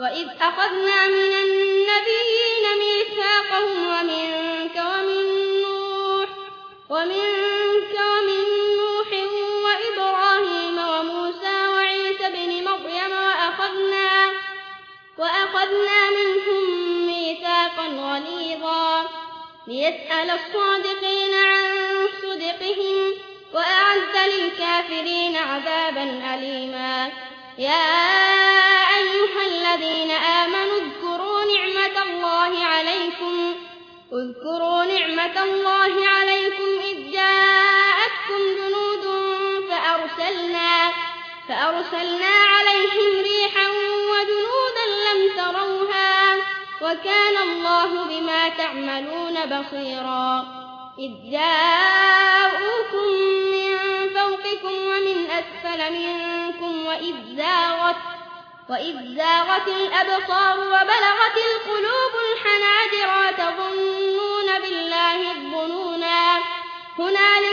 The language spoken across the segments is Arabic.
وإذ أخذنا من النبيين ميثاقهم ومنك ومن نوح ومنك ومن نوح وإبراهيم وموسى وعيسى بن مريم وأخذنا وأخذنا منهم ميثاقا غليظا ليسأل الصادقين عن صدقهم وأعد للكافرين عذابا أليما يا اذكروا نعمة الله عليكم إذ جاءتكم جنود فأرسلنا فأرسلنا عليهم ريحا وجنودا لم تروها وكان الله بما تعملون بصيرا إذ جاءوكم من فوقكم ومن أسفل منكم وإذ زاغت وإذ زاغت الأبصار وبلغت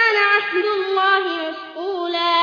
وكان عهد الله مسئولا